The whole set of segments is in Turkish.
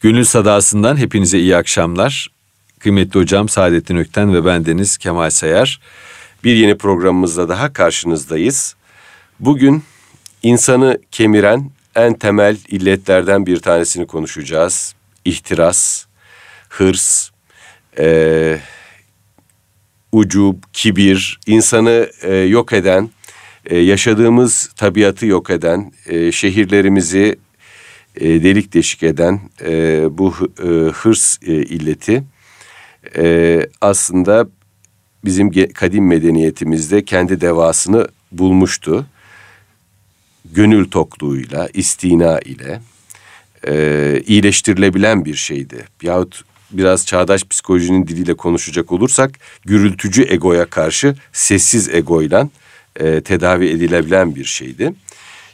Gönül Sadası'ndan hepinize iyi akşamlar. Kıymetli hocam Saadettin Ökten ve bendeniz Kemal Sayar. Bir yeni programımızda daha karşınızdayız. Bugün insanı kemiren en temel illetlerden bir tanesini konuşacağız. İhtiras, hırs, e, ucub, kibir, insanı e, yok eden, e, yaşadığımız tabiatı yok eden, e, şehirlerimizi e, delik deşik eden e, bu e, hırs e, illeti e, aslında bizim kadim medeniyetimizde kendi devasını bulmuştu. Gönül tokluğuyla, istina ile e, iyileştirilebilen bir şeydi. Yahut biraz çağdaş psikolojinin diliyle konuşacak olursak gürültücü egoya karşı sessiz egoyla e, tedavi edilebilen bir şeydi.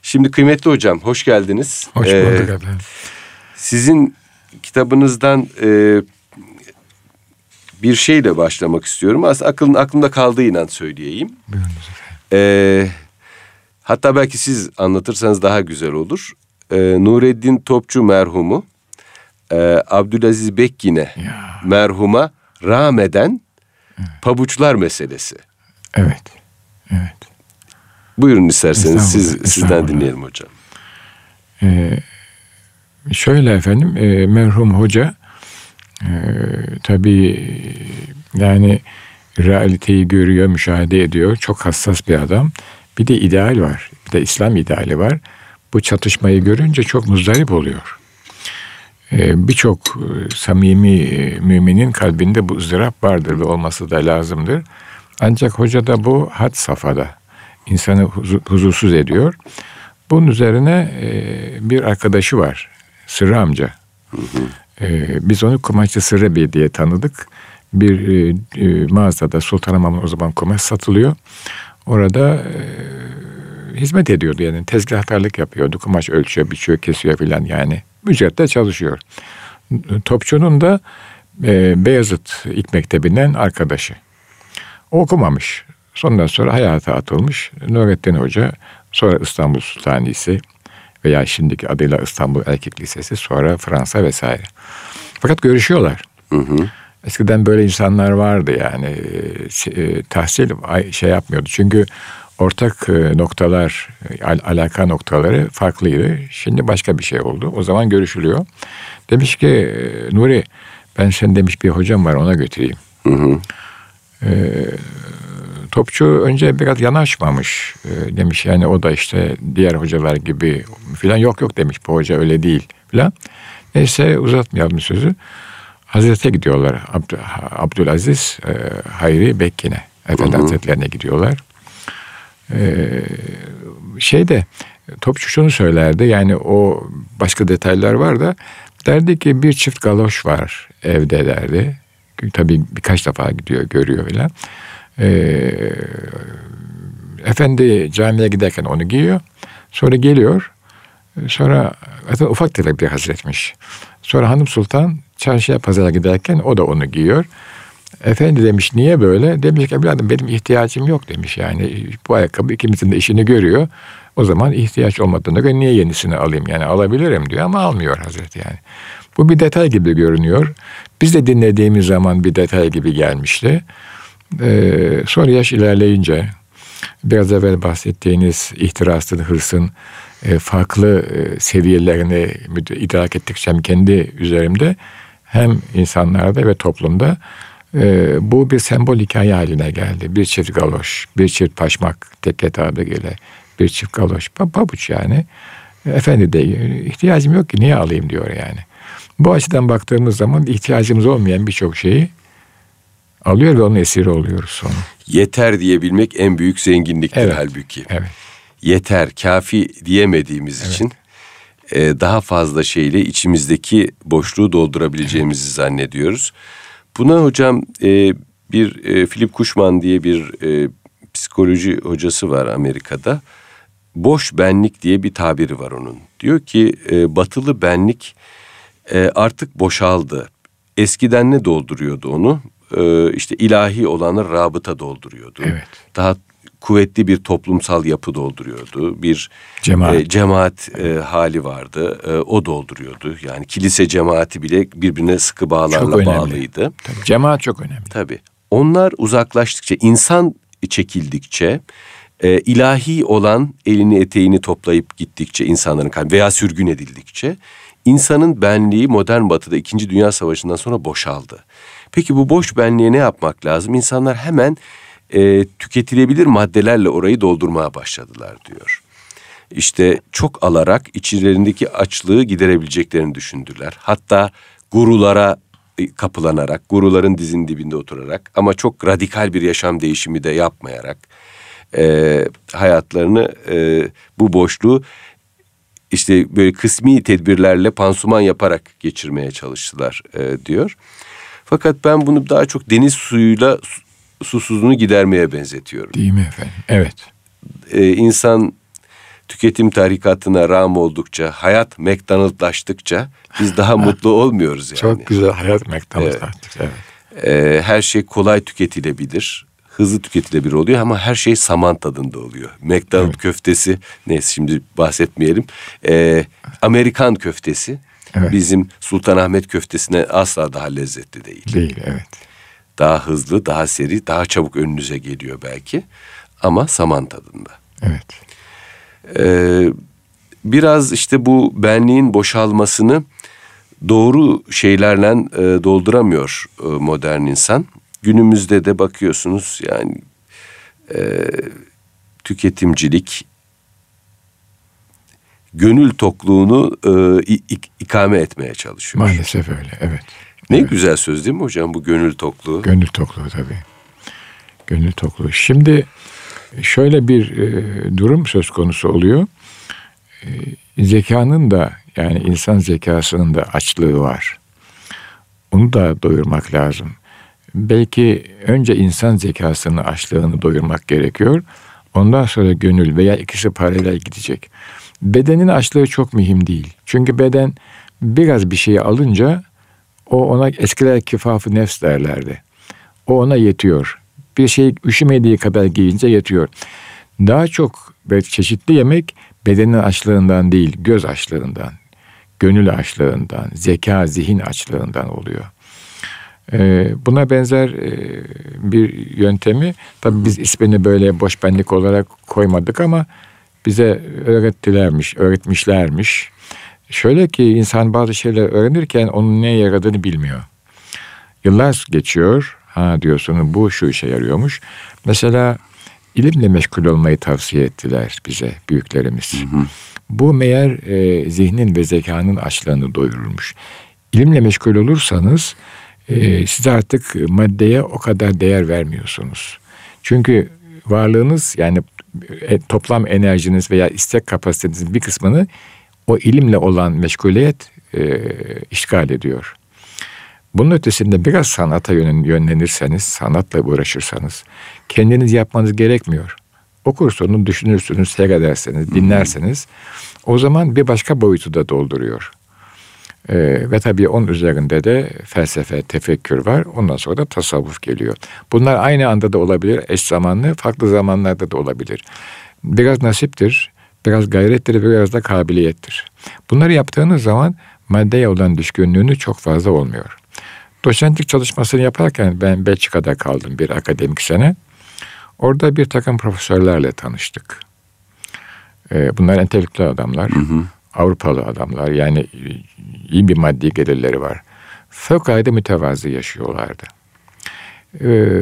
Şimdi kıymetli hocam hoş geldiniz. Hoş bulduk ee, efendim. Sizin kitabınızdan e, bir şeyle başlamak istiyorum. Aslında aklın, aklımda kaldığı inan söyleyeyim. Efendim. Ee, hatta belki siz anlatırsanız daha güzel olur. Ee, Nureddin Topçu merhumu e, Abdülaziz Bekkin'e merhuma rahmeden evet. pabuçlar meselesi. Evet. Evet. Buyurun isterseniz siz sizden dinleyelim hocam. Ee, şöyle efendim e, merhum hoca e, tabii yani realiteyi görüyor, müşahede ediyor. Çok hassas bir adam. Bir de ideal var. Bir de İslam ideali var. Bu çatışmayı görünce çok muzdarip oluyor. Ee, Birçok e, samimi e, müminin kalbinde bu ızdırap vardır ve olması da lazımdır. Ancak hoca da bu had safhada insanı huzursuz ediyor. Bunun üzerine e, bir arkadaşı var. Sırrı amca. Hı hı. E, biz onu kumaşçı Sırrı Bey diye tanıdık. Bir e, e, mağazada Sultanahmet'in o zaman kumaş satılıyor. Orada e, hizmet ediyordu yani tezgahtarlık yapıyordu. Kumaş ölçüyor, biçiyor, kesiyor filan yani. Ücretle çalışıyor. Topçu'nun da e, Beyazıt İlk Mektebi'nden arkadaşı. O okumamış. Sondan sonra hayata atılmış Nurettin Hoca, sonra İstanbul Sultanisi veya şimdiki adıyla İstanbul Erkek Lisesi, sonra Fransa vesaire. Fakat görüşüyorlar. Hı hı. Eskiden böyle insanlar vardı yani e, tahsil şey yapmıyordu. Çünkü ortak e, noktalar, al, alaka noktaları farklıydı. Şimdi başka bir şey oldu. O zaman görüşülüyor. Demiş ki e, Nuri ben sen demiş bir hocam var ona götüreyim. Hı hı. Ee, Topçu önce biraz yanaşmamış e, demiş yani o da işte diğer hocalar gibi filan yok yok demiş bu hoca öyle değil filan. Neyse uzatmayalım sözü. Hazrete gidiyorlar Abd Abdülaziz e, Hayri Bekkin'e Efendi Hazretlerine gidiyorlar. E, şeyde Topçu şunu söylerdi yani o başka detaylar var da derdi ki bir çift galoş var evde derdi. Tabii birkaç defa gidiyor görüyor filan. Ee, efendi camiye giderken onu giyiyor. Sonra geliyor. Sonra zaten ufak tefek bir hazretmiş. Sonra hanım sultan çarşıya pazara giderken o da onu giyiyor. Efendi demiş niye böyle? Demiş ki evladım benim ihtiyacım yok demiş yani. Bu ayakkabı ikimizin de işini görüyor. O zaman ihtiyaç olmadığına göre niye yenisini alayım? Yani alabilirim diyor ama almıyor Hazreti yani. Bu bir detay gibi görünüyor. Biz de dinlediğimiz zaman bir detay gibi gelmişti. Ee, sonra yaş ilerleyince biraz evvel bahsettiğiniz ihtirasın, hırsın e, farklı e, seviyelerini idrak ettikçe hem kendi üzerimde hem insanlarda ve toplumda e, bu bir sembol hikaye haline geldi. Bir çift galoş, bir çift paşmak tek tabiriyle, bir çift galoş, pabuç yani. Efendi de ihtiyacım yok ki niye alayım diyor yani. Bu açıdan baktığımız zaman ihtiyacımız olmayan birçok şeyi alıyor ve onun esiri oluyoruz sonra. Yeter diyebilmek en büyük zenginliktir evet. halbuki. Evet. Yeter, kafi diyemediğimiz evet. için e, daha fazla şeyle içimizdeki boşluğu doldurabileceğimizi evet. zannediyoruz. Buna hocam e, bir e, Philip Kuşman diye bir e, psikoloji hocası var Amerika'da. Boş benlik diye bir tabiri var onun. Diyor ki e, batılı benlik e, artık boşaldı. Eskiden ne dolduruyordu onu? E, işte ilahi olanı rabıta dolduruyordu. Evet. Daha kuvvetli bir toplumsal yapı dolduruyordu. Bir Cemaat. e, cemaat e, hali vardı. E, o dolduruyordu. Yani kilise cemaati bile birbirine sıkı bağlarla bağlıydı. Tabii, cemaat çok önemli. Tabii. Onlar uzaklaştıkça, insan çekildikçe, e, ilahi olan elini eteğini toplayıp gittikçe insanların kalbi veya sürgün edildikçe insanın benliği modern batıda 2. Dünya Savaşı'ndan sonra boşaldı. Peki bu boş benliğe ne yapmak lazım? İnsanlar hemen e, tüketilebilir maddelerle orayı doldurmaya başladılar diyor. İşte çok alarak içlerindeki açlığı giderebileceklerini düşündüler. Hatta gurulara e, kapılanarak, guruların dizin dibinde oturarak ama çok radikal bir yaşam değişimi de yapmayarak e, hayatlarını e, bu boşluğu işte böyle kısmi tedbirlerle pansuman yaparak geçirmeye çalıştılar e, diyor. Fakat ben bunu daha çok deniz suyuyla su- susuzluğunu gidermeye benzetiyorum. Değil mi efendim? Evet. Ee, insan tüketim tarikatına rağm oldukça, hayat McDonald'laştıkça biz daha mutlu olmuyoruz yani. Çok güzel hayat McDonald's Evet. Evet. Ee, her şey kolay tüketilebilir, hızlı tüketilebilir oluyor ama her şey saman tadında oluyor. McDonald köftesi, neyse şimdi bahsetmeyelim. Ee, Amerikan köftesi Evet. bizim Sultanahmet köftesine asla daha lezzetli değil. Değil evet. Daha hızlı, daha seri, daha çabuk önünüze geliyor belki ama saman tadında. Evet. Ee, biraz işte bu benliğin boşalmasını doğru şeylerle e, dolduramıyor e, modern insan. Günümüzde de bakıyorsunuz yani e, tüketimcilik gönül tokluğunu e, ik- ikame etmeye çalışıyor. Maalesef öyle evet. Ne güzel söz değil mi hocam bu gönül tokluğu? Gönül tokluğu tabii. Gönül tokluğu. Şimdi şöyle bir e, durum söz konusu oluyor. E, zekanın da yani insan zekasının da açlığı var. Onu da doyurmak lazım. Belki önce insan zekasının açlığını doyurmak gerekiyor. Ondan sonra gönül veya ikisi paralel gidecek. Bedenin açlığı çok mühim değil. Çünkü beden biraz bir şeyi alınca o ona eskiler kifafı nefs derlerdi. O ona yetiyor. Bir şey üşümediği kadar giyince yetiyor. Daha çok ve çeşitli yemek bedenin açlığından değil, göz açlığından, gönül açlığından, zeka, zihin açlığından oluyor. Ee, buna benzer e, bir yöntemi tabii biz ismini böyle boş benlik olarak koymadık ama bize öğrettilermiş, öğretmişlermiş. Şöyle ki insan bazı şeyler öğrenirken onun neye yaradığını bilmiyor. Yıllar geçiyor. Ha diyorsunuz bu şu işe yarıyormuş. Mesela ilimle meşgul olmayı tavsiye ettiler bize büyüklerimiz. Bu meğer e, zihnin ve zekanın açlığını doyururmuş. İlimle meşgul olursanız e, siz artık maddeye o kadar değer vermiyorsunuz. Çünkü varlığınız yani e, toplam enerjiniz veya istek kapasitenizin bir kısmını o ilimle olan meşguliyet e, işgal ediyor. Bunun ötesinde biraz sanata yönlen- yönlenirseniz, sanatla uğraşırsanız kendiniz yapmanız gerekmiyor. Okursunuz, düşünürsünüz, seyrederseniz, dinlerseniz o zaman bir başka boyutu da dolduruyor. Ee, ve tabii onun üzerinde de felsefe, tefekkür var. Ondan sonra da tasavvuf geliyor. Bunlar aynı anda da olabilir, eş zamanlı, farklı zamanlarda da olabilir. Biraz nasiptir, biraz gayrettir, biraz da kabiliyettir. Bunları yaptığınız zaman maddeye olan düşkünlüğünü çok fazla olmuyor. Doçentlik çalışmasını yaparken ben Belçika'da kaldım bir akademik sene. Orada bir takım profesörlerle tanıştık. Ee, bunlar entelektüel adamlar, Avrupalı adamlar yani iyi bir maddi gelirleri var. Fevkalade mütevazı yaşıyorlardı. Ee,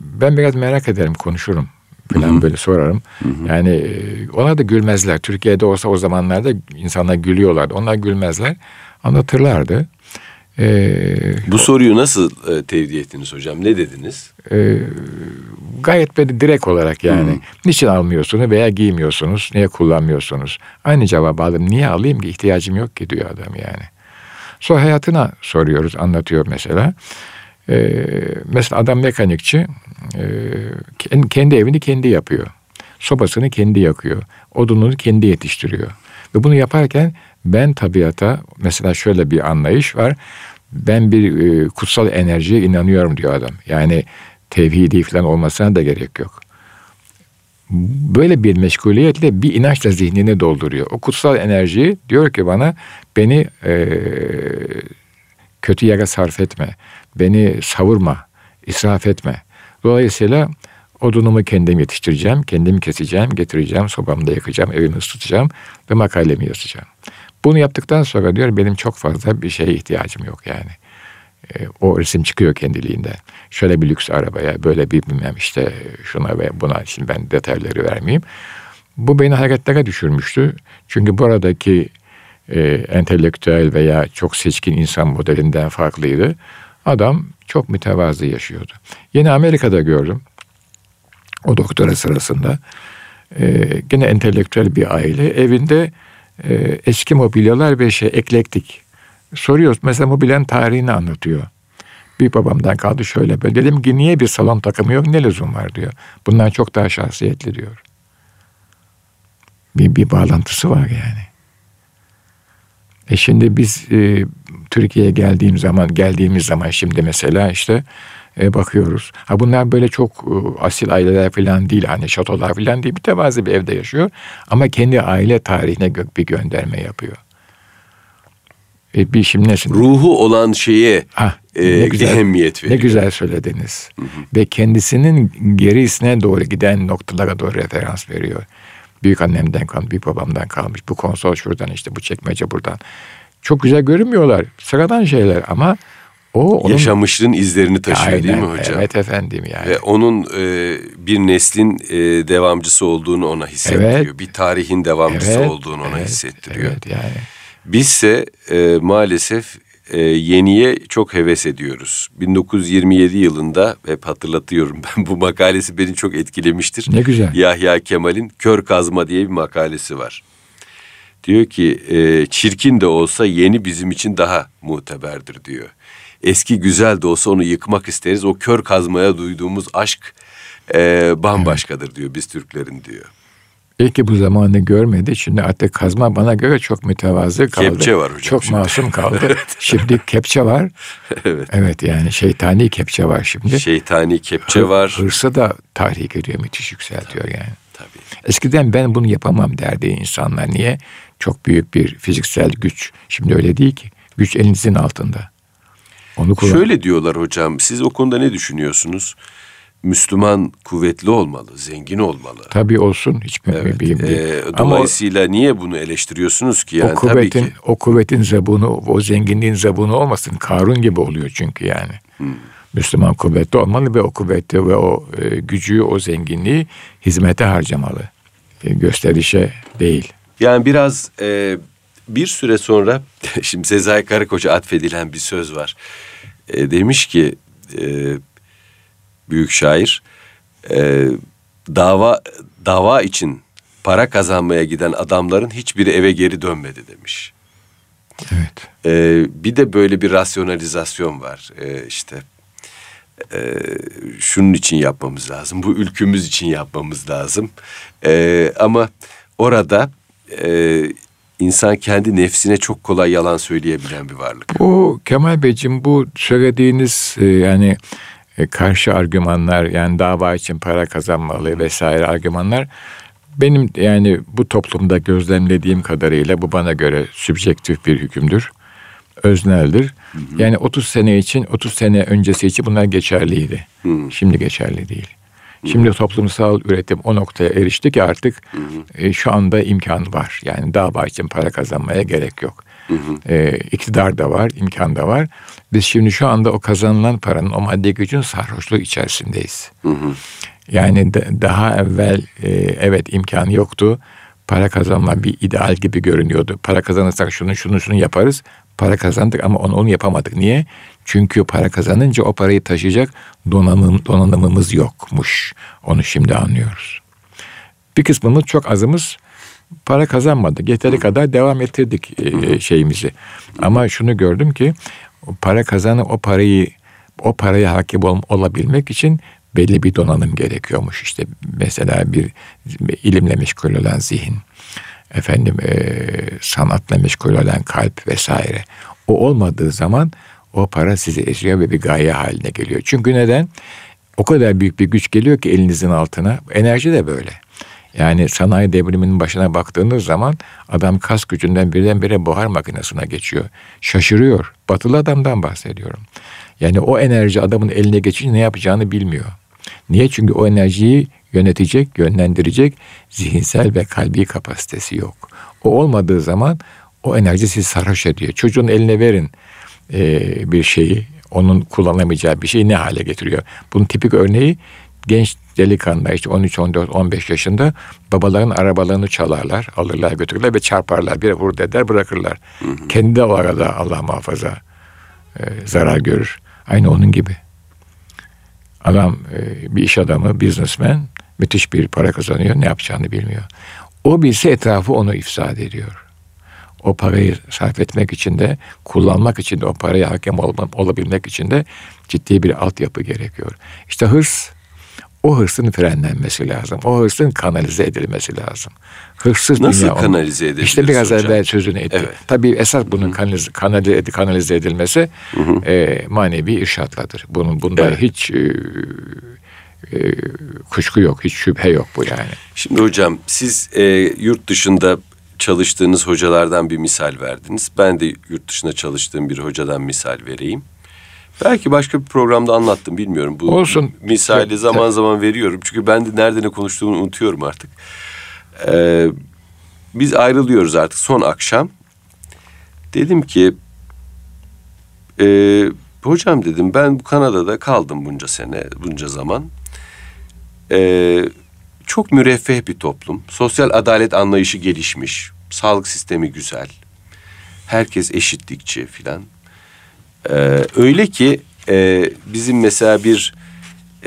ben biraz merak ederim, konuşurum falan böyle sorarım. Yani e, ona da gülmezler. Türkiye'de olsa o zamanlarda insanlar gülüyorlardı. Onlar gülmezler. Anlatırlardı. Ee, Bu soruyu nasıl e, tevdi ettiniz hocam? Ne dediniz? e, gayet böyle direkt olarak yani. Niçin almıyorsunuz veya giymiyorsunuz? Niye kullanmıyorsunuz? Aynı cevabı aldım. Niye alayım ki? İhtiyacım yok ki diyor adam yani. Sonra hayatına soruyoruz, anlatıyor mesela. E, mesela adam mekanikçi e, kendi evini kendi yapıyor. Sobasını kendi yakıyor. Odununu kendi yetiştiriyor. Ve bunu yaparken ben tabiata mesela şöyle bir anlayış var. Ben bir e, kutsal enerjiye inanıyorum diyor adam. Yani tevhidi falan olmasına da gerek yok. Böyle bir meşguliyetle bir inançla zihnini dolduruyor. O kutsal enerjiyi diyor ki bana beni e, kötü yere sarf etme, beni savurma, israf etme. Dolayısıyla odunumu kendim yetiştireceğim, kendim keseceğim, getireceğim, sobamda yakacağım, evimi ısıtacağım ve makalemi yazacağım. Bunu yaptıktan sonra diyor benim çok fazla bir şeye ihtiyacım yok yani. E, o resim çıkıyor kendiliğinden. Şöyle bir lüks arabaya, böyle bir bilmem işte şuna ve buna şimdi ben detayları vermeyeyim. Bu beni hareketlere düşürmüştü. Çünkü buradaki e, entelektüel veya çok seçkin insan modelinden farklıydı. Adam çok mütevazı yaşıyordu. Yine Amerika'da gördüm. O doktora sırasında. E, gene entelektüel bir aile. Evinde e, eski mobilyalar ve şey eklektik. Soruyoruz mesela mobilyanın tarihini anlatıyor. Bir babamdan kaldı şöyle böyle. Dedim ki niye bir salon takımı yok ne lüzum var diyor. Bundan çok daha şahsiyetli diyor. Bir, bir bağlantısı var yani. E şimdi biz e, Türkiye'ye geldiğim zaman geldiğimiz zaman şimdi mesela işte e, bakıyoruz. Ha bunlar böyle çok e, asil aileler falan değil hani şatolar falan değil. Bir tevazi bir evde yaşıyor ama kendi aile tarihine gö- bir gönderme yapıyor. E, bir şimdi nesin? Ruhu olan şeye ha, e, ne güzel, ehemmiyet veriyor. Ne güzel söylediniz. Hı hı. Ve kendisinin gerisine doğru giden noktalara doğru referans veriyor. Büyük annemden kalmış, büyük babamdan kalmış. Bu konsol şuradan işte bu çekmece buradan. Çok güzel görünmüyorlar. Sıradan şeyler ama o onun... yaşamışlığın izlerini taşıyor Aynen, değil mi hocam? Evet efendim yani. Ve onun e, bir neslin e, devamcısı olduğunu ona hissettiriyor. Evet. Bir tarihin devamcısı evet, olduğunu ona evet, hissettiriyor. Evet yani. Bizse e, maalesef e, yeniye çok heves ediyoruz. 1927 yılında hep hatırlatıyorum ben bu makalesi beni çok etkilemiştir. Ne güzel. Yahya Kemal'in Kör Kazma diye bir makalesi var. Diyor ki e, çirkin de olsa yeni bizim için daha muteberdir diyor. Eski güzel de olsa onu yıkmak isteriz. O kör kazmaya duyduğumuz aşk e, bambaşkadır diyor biz Türklerin diyor. Belki bu zamanı görmedi. Şimdi artık kazma bana göre çok mütevazı kaldı. Kepçe var hocam. Çok şimdi. masum kaldı. evet. Şimdi kepçe var. evet. Evet yani şeytani kepçe var şimdi. Şeytani kepçe Hı, var. Hırsı da tahrik ediyor, müthiş yükseltiyor tabii, yani. Tabii. Eskiden ben bunu yapamam derdi insanlar. Niye? Çok büyük bir fiziksel güç. Şimdi öyle değil ki. Güç elinizin altında. Onu kullan. Şöyle diyorlar hocam. Siz o konuda ne düşünüyorsunuz? Müslüman kuvvetli olmalı, zengin olmalı. Tabii olsun hiç evet. değil. E, dolayısıyla Ama niye bunu eleştiriyorsunuz ki? Yani o kuvvetin, tabii ki. o kuvvetin zabunu, o zenginliğin zabunu olmasın. Karun gibi oluyor çünkü yani. Hmm. Müslüman kuvvetli olmalı ve o kuvveti ve o e, gücü, o zenginliği hizmete harcamalı. E, gösterişe değil. Yani biraz e, bir süre sonra şimdi Sezai Karakoç'a atfedilen bir söz var. E, demiş ki e, büyük şair e, dava dava için para kazanmaya giden adamların hiçbiri eve geri dönmedi demiş. Evet. E, bir de böyle bir rasyonalizasyon var e, işte. E, şunun için yapmamız lazım, bu ülkümüz için yapmamız lazım. E, ama orada e, insan kendi nefsine çok kolay yalan söyleyebilen bir varlık. Bu Kemal Beyciğim bu söylediğiniz e, yani e, karşı argümanlar yani dava için para kazanmalı vesaire argümanlar benim yani bu toplumda gözlemlediğim kadarıyla bu bana göre sübjektif bir hükümdür. Özneldir. Hı hı. Yani 30 sene için 30 sene öncesi için bunlar geçerliydi. Hı. Şimdi geçerli değil. Şimdi hı toplumsal üretim o noktaya erişti ki artık hı hı. E, şu anda imkan var. Yani dava için para kazanmaya gerek yok. Hı hı. E, iktidar da var, imkan da var. Biz şimdi şu anda o kazanılan paranın, o maddi gücün sarhoşluğu içerisindeyiz. Hı hı. Yani de, daha evvel e, evet imkanı yoktu. Para kazanma bir ideal gibi görünüyordu. Para kazanırsak şunu şunu şunu yaparız. Para kazandık ama onu, onu yapamadık. Niye? Çünkü para kazanınca o parayı taşıyacak donanım, donanımımız yokmuş. Onu şimdi anlıyoruz. Bir kısmımız çok azımız para kazanmadık. Yeteri kadar devam ettirdik e, şeyimizi. Ama şunu gördüm ki para kazanı o parayı o paraya hakim ol, olabilmek için belli bir donanım gerekiyormuş. İşte mesela bir ilimle meşgul olan zihin, efendim e, sanatla meşgul olan kalp vesaire. O olmadığı zaman o para sizi eziyor ve bir gaye haline geliyor. Çünkü neden? O kadar büyük bir güç geliyor ki elinizin altına. Enerji de böyle. Yani sanayi devriminin başına baktığınız zaman adam kas gücünden birdenbire buhar makinesine geçiyor. Şaşırıyor. Batılı adamdan bahsediyorum. Yani o enerji adamın eline geçince ne yapacağını bilmiyor. Niye? Çünkü o enerjiyi yönetecek, yönlendirecek zihinsel ve kalbi kapasitesi yok. O olmadığı zaman o enerji sizi sarhoş ediyor. Çocuğun eline verin e, bir şeyi, onun kullanamayacağı bir şeyi ne hale getiriyor? Bunun tipik örneği genç delikanlılar işte 13, 14, 15 yaşında babaların arabalarını çalarlar, alırlar götürürler ve çarparlar. Bir vur eder bırakırlar. Hı hı. Kendi de o arada Allah muhafaza e, zarar görür. Aynı onun gibi. Adam e, bir iş adamı, businessman müthiş bir para kazanıyor. Ne yapacağını bilmiyor. O bilse etrafı onu ifsad ediyor. O parayı sarf etmek için de, kullanmak için de, o paraya hakem olabilmek için de ciddi bir altyapı gerekiyor. İşte hırs o hırsın frenlenmesi lazım. O hırsın kanalize edilmesi lazım. Hırsız Nasıl dünya kanalize edilir? İşte biraz hocam. evvel sözünü etti. Evet. Tabii esas bunun kanalize, kanalize, kanalize edilmesi hı hı. E, manevi irşatladır. Bunun bunda evet. hiç e, e, kuşku yok, hiç şüphe yok bu yani. Şimdi hocam siz e, yurt dışında çalıştığınız hocalardan bir misal verdiniz. Ben de yurt dışında çalıştığım bir hocadan misal vereyim. Belki başka bir programda anlattım bilmiyorum. Bu Olsun. misali zaman zaman veriyorum. Çünkü ben de nerede ne konuştuğumu unutuyorum artık. Ee, biz ayrılıyoruz artık son akşam. Dedim ki e, hocam dedim ben bu Kanada'da kaldım bunca sene bunca zaman. Ee, çok müreffeh bir toplum. Sosyal adalet anlayışı gelişmiş. Sağlık sistemi güzel. Herkes eşitlikçi filan. Ee, öyle ki e, bizim mesela bir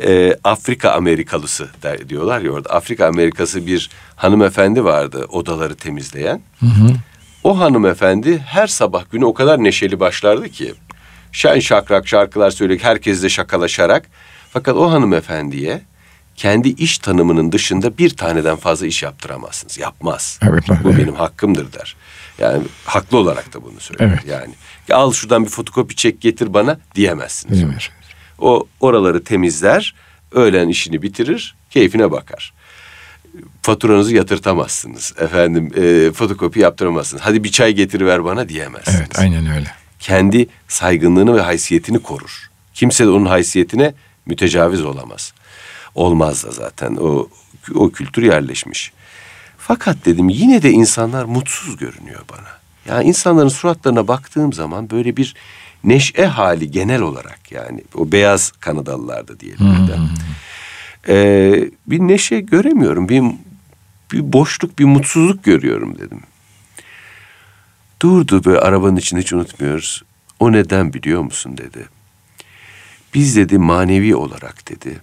e, Afrika Amerikalısı der, diyorlar ya orada. Afrika Amerikası bir hanımefendi vardı odaları temizleyen. Hı hı. O hanımefendi her sabah günü o kadar neşeli başlardı ki. Şen şakrak şarkılar söyleyerek herkesle şakalaşarak. Fakat o hanımefendiye kendi iş tanımının dışında bir taneden fazla iş yaptıramazsınız. Yapmaz. Evet, Bu evet. benim hakkımdır der. Yani haklı olarak da bunu söylüyor. Evet. Yani al şuradan bir fotokopi çek getir bana diyemezsiniz. Diyemez. O oraları temizler, öğlen işini bitirir, keyfine bakar. Faturanızı yatırtamazsınız. Efendim e, fotokopi yaptıramazsınız. Hadi bir çay getir ver bana diyemezsiniz. Evet aynen öyle. Kendi saygınlığını ve haysiyetini korur. Kimse de onun haysiyetine mütecaviz olamaz. Olmaz da zaten o o kültür yerleşmiş. Fakat dedim yine de insanlar mutsuz görünüyor bana. Yani insanların suratlarına baktığım zaman böyle bir neşe hali genel olarak yani o beyaz Kanadalılarda diyelim. Hmm. Ee, bir neşe göremiyorum. Bir, bir boşluk, bir mutsuzluk görüyorum dedim. Durdu böyle arabanın içinde hiç unutmuyoruz. O neden biliyor musun dedi. Biz dedi manevi olarak dedi.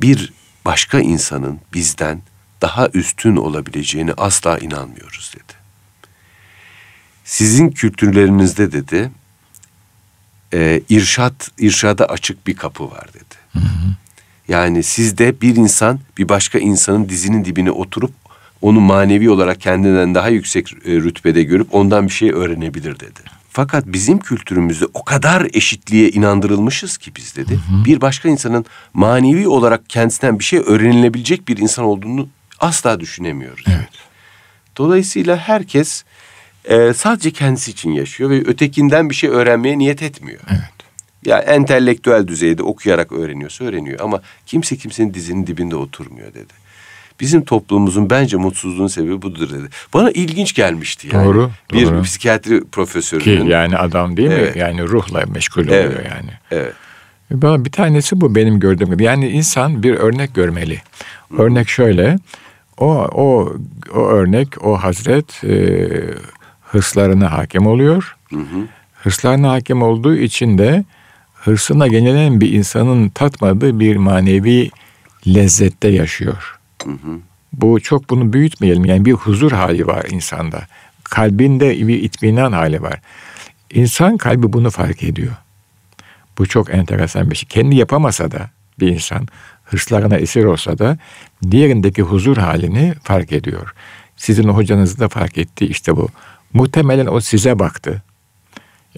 Bir başka insanın bizden daha üstün olabileceğini asla inanmıyoruz dedi. Sizin kültürlerinizde dedi e, irşat irşada açık bir kapı var dedi. Hı hı. Yani sizde bir insan bir başka insanın dizinin dibine oturup onu manevi olarak kendinden daha yüksek e, rütbede görüp ondan bir şey öğrenebilir dedi. Fakat bizim kültürümüzde o kadar eşitliğe inandırılmışız ki biz dedi. Hı hı. Bir başka insanın manevi olarak kendisinden bir şey öğrenilebilecek bir insan olduğunu asla düşünemiyoruz. Evet. Dolayısıyla herkes e, sadece kendisi için yaşıyor ve ötekinden bir şey öğrenmeye niyet etmiyor. Evet. Ya yani entelektüel düzeyde okuyarak öğreniyorsa öğreniyor ama kimse kimsenin dizinin dibinde oturmuyor dedi. Bizim toplumumuzun bence mutsuzluğun sebebi budur dedi. Bana ilginç gelmişti yani. Doğru. Bir doğru. psikiyatri profesörünün. Ki yani adam değil evet. mi? Yani ruhla meşgul oluyor evet. yani. Evet. Bir tanesi bu benim gördüğüm gibi. Yani insan bir örnek görmeli. Örnek şöyle. O o o örnek, o hazret e, hırslarına hakim oluyor. Hı hı. Hırslarına hakim olduğu için de hırsına genelen bir insanın tatmadığı bir manevi lezzette yaşıyor. Hı hı. Bu çok bunu büyütmeyelim. Yani bir huzur hali var insanda. Kalbinde bir itminan hali var. İnsan kalbi bunu fark ediyor. Bu çok enteresan bir şey. Kendi yapamasa da bir insan hırslarına esir olsa da diğerindeki huzur halini fark ediyor. Sizin hocanız da fark etti işte bu. Muhtemelen o size baktı.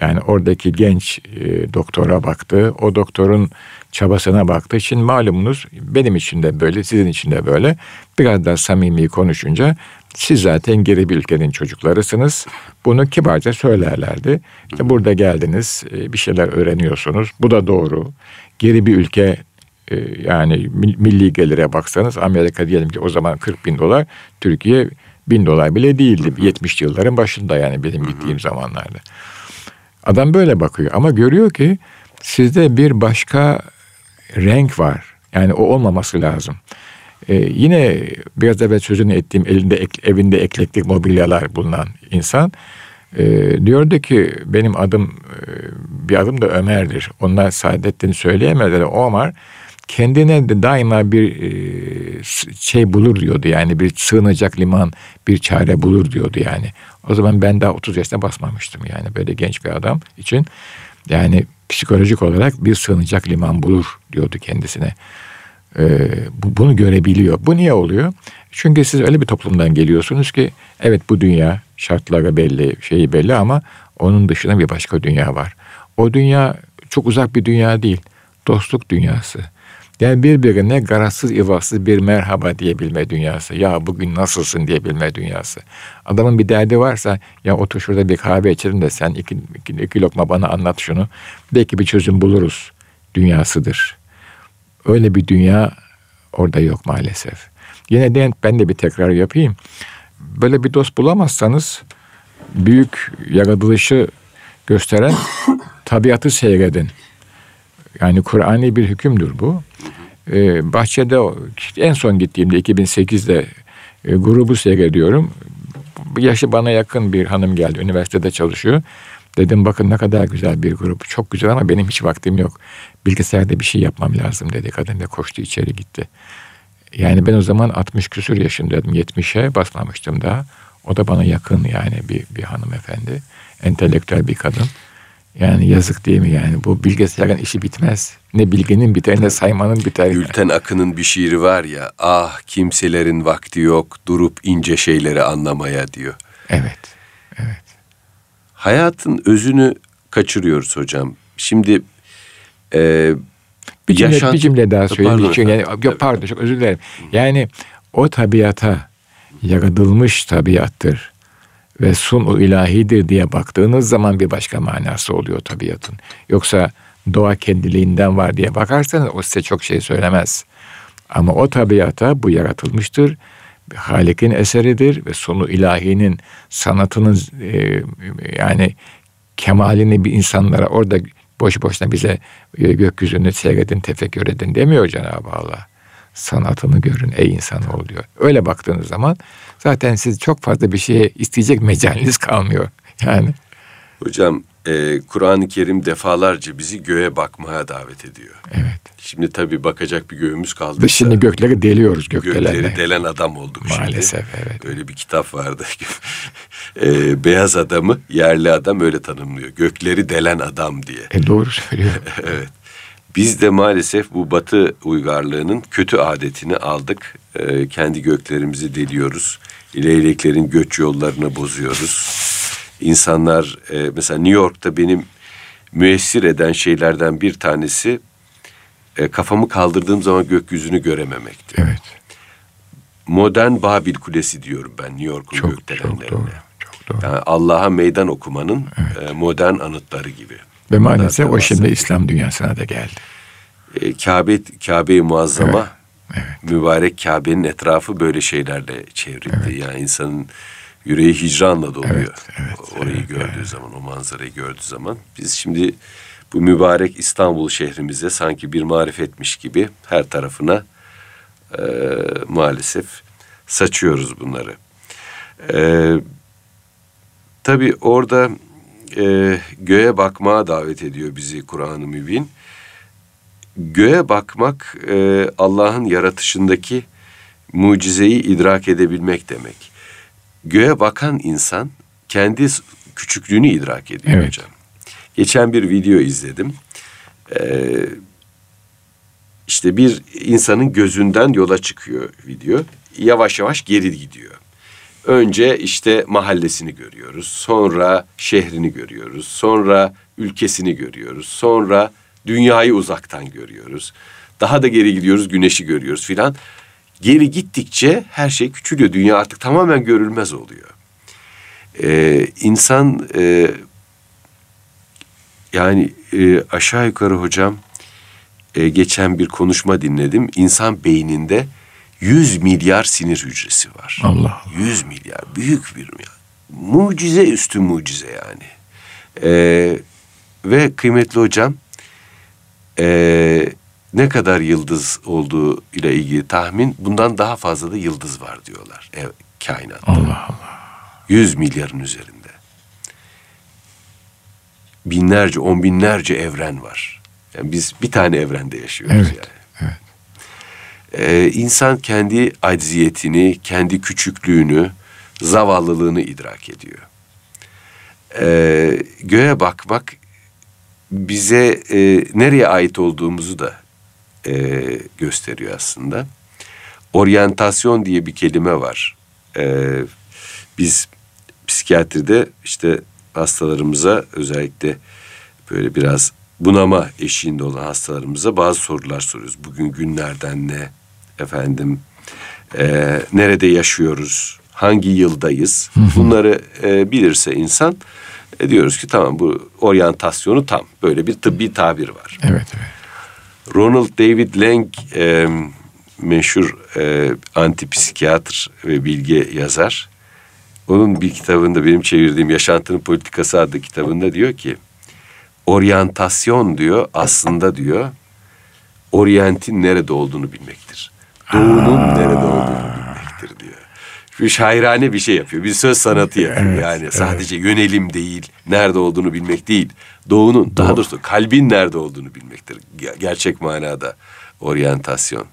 Yani oradaki genç e, doktora baktı. O doktorun çabasına baktı. Şimdi malumunuz benim için de böyle, sizin için de böyle. Biraz daha samimi konuşunca siz zaten geri bir ülkenin çocuklarısınız. Bunu kibarca söylerlerdi. İşte burada geldiniz, e, bir şeyler öğreniyorsunuz. Bu da doğru. Geri bir ülke yani milli gelire baksanız Amerika diyelim ki o zaman 40 bin dolar, Türkiye bin dolar bile değildi. 70 yılların başında yani benim gittiğim zamanlarda. Adam böyle bakıyor ama görüyor ki sizde bir başka renk var. Yani o olmaması lazım. Ee, yine biraz evvel sözünü ettiğim elinde evinde eklektik mobilyalar bulunan insan e, diyordu ki benim adım e, bir adım da Ömer'dir. Onlar Saadettin'i söyleyemezler. O Ömer kendine de daima bir e, şey bulur diyordu. Yani bir sığınacak liman, bir çare bulur diyordu yani. O zaman ben daha 30 yaşına basmamıştım yani böyle genç bir adam için. Yani psikolojik olarak bir sığınacak liman bulur diyordu kendisine. Ee, bu, bunu görebiliyor. Bu niye oluyor? Çünkü siz öyle bir toplumdan geliyorsunuz ki evet bu dünya şartları belli, şeyi belli ama onun dışında bir başka dünya var. O dünya çok uzak bir dünya değil. Dostluk dünyası. Yani birbirine garazsız ivazsız bir merhaba diyebilme dünyası. Ya bugün nasılsın diyebilme dünyası. Adamın bir derdi varsa ya otur şurada bir kahve içelim de sen iki, iki, iki lokma bana anlat şunu. Belki bir çözüm buluruz dünyasıdır. Öyle bir dünya orada yok maalesef. Yine de ben de bir tekrar yapayım. Böyle bir dost bulamazsanız büyük yaratılışı gösteren tabiatı seyredin. Yani Kur'an'i bir hükümdür bu. Ee, bahçede en son gittiğimde 2008'de e, grubu seyrediyorum. Yaşı bana yakın bir hanım geldi. Üniversitede çalışıyor. Dedim bakın ne kadar güzel bir grup. Çok güzel ama benim hiç vaktim yok. Bilgisayarda bir şey yapmam lazım dedi. Kadın da koştu içeri gitti. Yani ben o zaman 60 küsur yaşındaydım. 70'e basmamıştım daha. O da bana yakın yani bir, bir hanımefendi. Entelektüel bir kadın. Yani yazık değil mi yani bu bilgisayarın işi bitmez. Ne bilginin biter ne saymanın biter. Gülten Akın'ın bir şiiri var ya ah kimselerin vakti yok durup ince şeyleri anlamaya diyor. Evet, evet. Hayatın özünü kaçırıyoruz hocam. Şimdi e, bir, cümle, yaşantı... bir cümle daha söyleyeyim. Pardon, Çünkü yani, yok, pardon çok özür dilerim. Yani o tabiata yaratılmış tabiattır ve sunu ilahidir diye baktığınız zaman bir başka manası oluyor tabiatın. Yoksa doğa kendiliğinden var diye bakarsanız o size çok şey söylemez. Ama o tabiata bu yaratılmıştır. Halik'in eseridir ve sonu ilahinin sanatının e, yani kemalini bir insanlara orada boş boşuna bize e, gökyüzünü seyredin, tefekkür edin demiyor Cenab-ı Allah. Sanatını görün ey insan diyor. Öyle baktığınız zaman zaten siz çok fazla bir şeye isteyecek mecaliniz kalmıyor. Yani. Hocam e, Kur'an-ı Kerim defalarca bizi göğe bakmaya davet ediyor. Evet. Şimdi tabii bakacak bir göğümüz kaldı. Biz şimdi gökleri deliyoruz gökdelenle. Gökleri delen adam olduk Maalesef şimdi. evet. Öyle bir kitap vardı. e, beyaz adamı yerli adam öyle tanımlıyor. Gökleri delen adam diye. E doğru söylüyor. evet. Biz de maalesef bu batı uygarlığının kötü adetini aldık. E, kendi göklerimizi deliyoruz. Leyleklerin göç yollarını bozuyoruz. İnsanlar e, mesela New York'ta benim müessir eden şeylerden bir tanesi e, kafamı kaldırdığım zaman gökyüzünü görememekti. Evet. Modern Babil Kulesi diyorum ben New York'un gökdelenlerine. Çok doğru. Çok doğru. Yani Allah'a meydan okumanın evet. e, modern anıtları gibi. Ve maalesef o şimdi İslam dünyasına da geldi. E, Kabe Kabe-i Muazzama evet. Evet. mübarek Kabe'nin etrafı böyle şeylerle çevrildi. Evet. Yani insanın yüreği hicranla doluyor. Evet, evet, Orayı evet, gördüğü evet. zaman, o manzarayı gördüğü zaman. Biz şimdi bu mübarek İstanbul şehrimize sanki bir marifetmiş gibi her tarafına e, maalesef saçıyoruz bunları. E, tabii orada e, göğe bakmaya davet ediyor bizi Kur'an-ı Mübin. Göğe bakmak e, Allah'ın yaratışındaki mucizeyi idrak edebilmek demek. Göğe bakan insan kendi küçüklüğünü idrak ediyor evet. hocam. Geçen bir video izledim. Ee, işte bir insanın gözünden yola çıkıyor video. Yavaş yavaş geri gidiyor. Önce işte mahallesini görüyoruz, sonra şehrini görüyoruz, sonra ülkesini görüyoruz, sonra dünyayı uzaktan görüyoruz. Daha da geri gidiyoruz, güneşi görüyoruz filan. Geri gittikçe her şey küçülüyor. Dünya artık tamamen görülmez oluyor. Ee, insan e, yani e, aşağı yukarı hocam e, geçen bir konuşma dinledim. İnsan beyninde 100 milyar sinir hücresi var. Allah Allah. 100 milyar büyük bir mucize üstü mucize yani. Ee, ve kıymetli hocam e, ne kadar yıldız olduğu ile ilgili tahmin bundan daha fazla da yıldız var diyorlar ev, kainatta. Allah Allah. 100 milyarın üzerinde. Binlerce, on binlerce evren var. Yani biz bir tane evrende yaşıyoruz Evet, yani. evet. Ee, insan kendi acziyetini, kendi küçüklüğünü, zavallılığını idrak ediyor. Ee, göğe bakmak bize e, nereye ait olduğumuzu da e, gösteriyor aslında. Oryantasyon diye bir kelime var. Ee, biz psikiyatride işte hastalarımıza özellikle böyle biraz bunama eşiğinde olan hastalarımıza bazı sorular soruyoruz. Bugün günlerden ne? Efendim e, nerede yaşıyoruz? Hangi yıldayız? Bunları e, bilirse insan e, diyoruz ki tamam bu oryantasyonu tam. Böyle bir tıbbi tabir var. Evet evet. Ronald David Lang e, meşhur e, antipsikiyatr ve bilge yazar. Onun bir kitabında benim çevirdiğim Yaşantının Politikası adlı kitabında diyor ki oryantasyon diyor aslında diyor oryentin nerede olduğunu bilmektir. Doğunun nerede olduğunu bilmektir. Şu şairane bir şey yapıyor. Bir söz sanatı yapıyor Evet, yani. evet. Sadece yönelim değil, nerede olduğunu bilmek değil. Doğunun, daha doğrusu kalbin nerede olduğunu bilmektir. Ger- Gerçek manada oryantasyon.